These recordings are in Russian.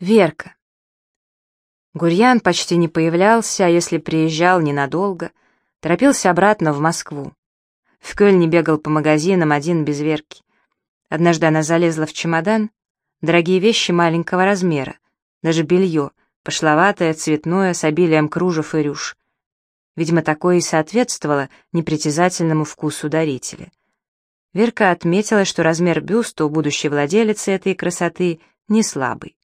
Верка. Гурьян почти не появлялся, а если приезжал ненадолго, торопился обратно в Москву. В Кёльне бегал по магазинам один без Верки. Однажды она залезла в чемодан, дорогие вещи маленького размера, даже белье, пошловатое, цветное, с обилием кружев и рюш. Видимо, такое и соответствовало непритязательному вкусу дарителя. Верка отметила, что размер бюста у будущей владелицы этой красоты не слабый.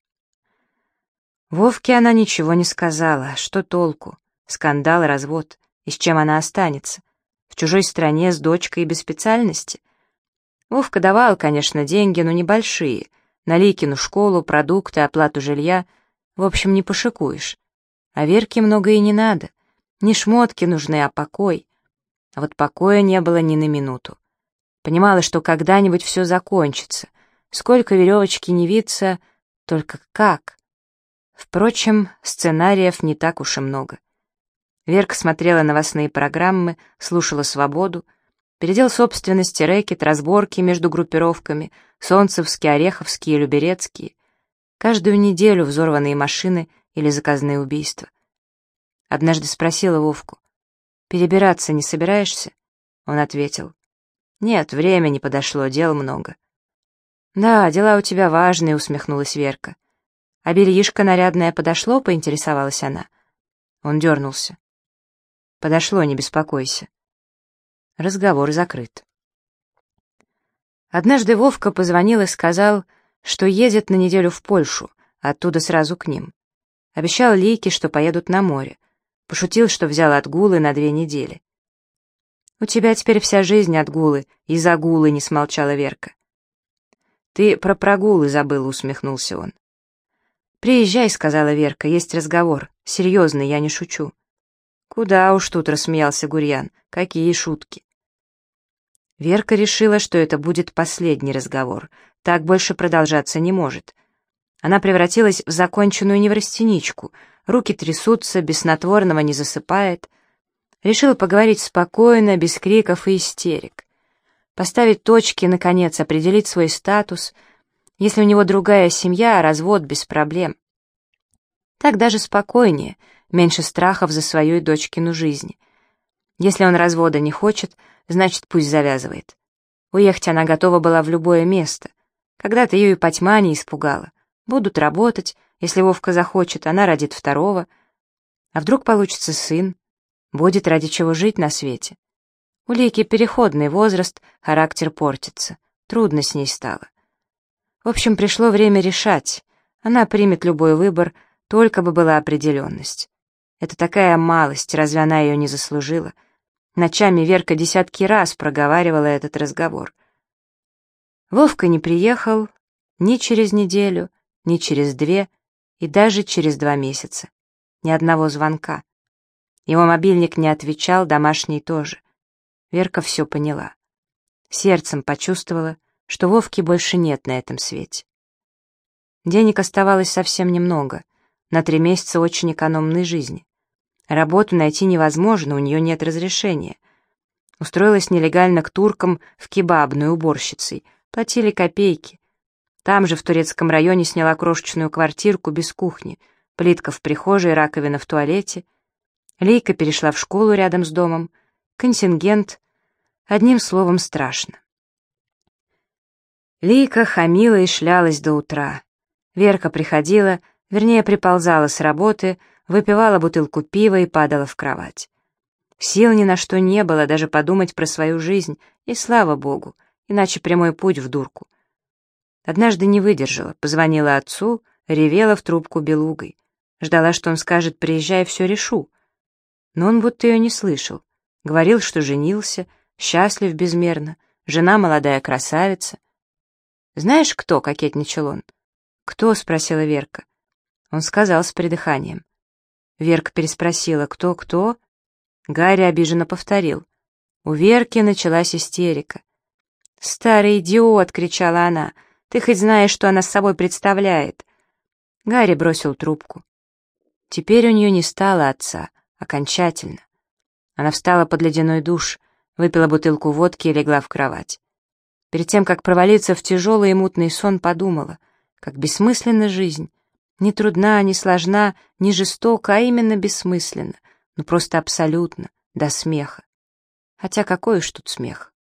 Вовке она ничего не сказала. Что толку? Скандал, развод. И с чем она останется? В чужой стране с дочкой без специальности? Вовка давал, конечно, деньги, но небольшие. На Ликину школу, продукты, оплату жилья. В общем, не пошикуешь. А Верке много и не надо. Не шмотки нужны, а покой. А вот покоя не было ни на минуту. Понимала, что когда-нибудь все закончится. Сколько веревочки не виться, только как? Впрочем, сценариев не так уж и много. Верка смотрела новостные программы, слушала «Свободу», передел собственности, рэкет, разборки между группировками, солнцевские, ореховские, люберецкие. Каждую неделю взорванные машины или заказные убийства. Однажды спросила Вовку, «Перебираться не собираешься?» Он ответил, «Нет, время не подошло, дел много». «Да, дела у тебя важные», — усмехнулась Верка. «А бельишко нарядное подошло?» — поинтересовалась она. Он дернулся. «Подошло, не беспокойся». Разговор закрыт. Однажды Вовка позвонил и сказал, что едет на неделю в Польшу, оттуда сразу к ним. Обещал Лейке, что поедут на море. Пошутил, что взял отгулы на две недели. «У тебя теперь вся жизнь отгулы, и загулы», — не смолчала Верка. «Ты про прогулы забыл», — усмехнулся он. «Приезжай», — сказала Верка, — «есть разговор. Серьезный, я не шучу». «Куда уж тут», — рассмеялся Гурьян. «Какие шутки». Верка решила, что это будет последний разговор. Так больше продолжаться не может. Она превратилась в законченную неврастеничку. Руки трясутся, без не засыпает. Решила поговорить спокойно, без криков и истерик. Поставить точки, наконец, определить свой статус — если у него другая семья, развод без проблем. Так даже спокойнее, меньше страхов за свою и дочкину жизнь. Если он развода не хочет, значит, пусть завязывает. Уехать она готова была в любое место. Когда-то ее и потьма не испугала. Будут работать, если Вовка захочет, она родит второго. А вдруг получится сын? Будет ради чего жить на свете. У Лики переходный возраст, характер портится. Трудно с ней стало. В общем, пришло время решать. Она примет любой выбор, только бы была определенность. Это такая малость, разве она ее не заслужила? Ночами Верка десятки раз проговаривала этот разговор. Вовка не приехал ни через неделю, ни через две и даже через два месяца. Ни одного звонка. Его мобильник не отвечал, домашний тоже. Верка все поняла. Сердцем почувствовала, что Вовки больше нет на этом свете. Денег оставалось совсем немного, на три месяца очень экономной жизни. Работу найти невозможно, у нее нет разрешения. Устроилась нелегально к туркам в кебабную уборщицей, платили копейки. Там же, в турецком районе, сняла крошечную квартирку без кухни, плитка в прихожей, раковина в туалете. Лейка перешла в школу рядом с домом, контингент, одним словом, страшно. Лика хамила и шлялась до утра. Верка приходила, вернее, приползала с работы, выпивала бутылку пива и падала в кровать. Сил ни на что не было даже подумать про свою жизнь, и слава богу, иначе прямой путь в дурку. Однажды не выдержала, позвонила отцу, ревела в трубку белугой. Ждала, что он скажет «приезжай, все решу». Но он будто ее не слышал. Говорил, что женился, счастлив безмерно, жена молодая красавица. «Знаешь, кто?» — кокетничал он. «Кто?» — спросила Верка. Он сказал с придыханием. Верка переспросила «Кто, кто?» Гарри обиженно повторил. У Верки началась истерика. «Старый идиот!» — кричала она. «Ты хоть знаешь, что она с собой представляет?» Гарри бросил трубку. Теперь у нее не стало отца, окончательно. Она встала под ледяной душ, выпила бутылку водки и легла в кровать. Перед тем, как провалиться в тяжелый и мутный сон, подумала, как бессмысленна жизнь. Не трудна, не сложна, не жестока, а именно бессмысленно. Ну просто абсолютно, до смеха. Хотя какой уж тут смех.